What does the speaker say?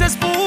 successful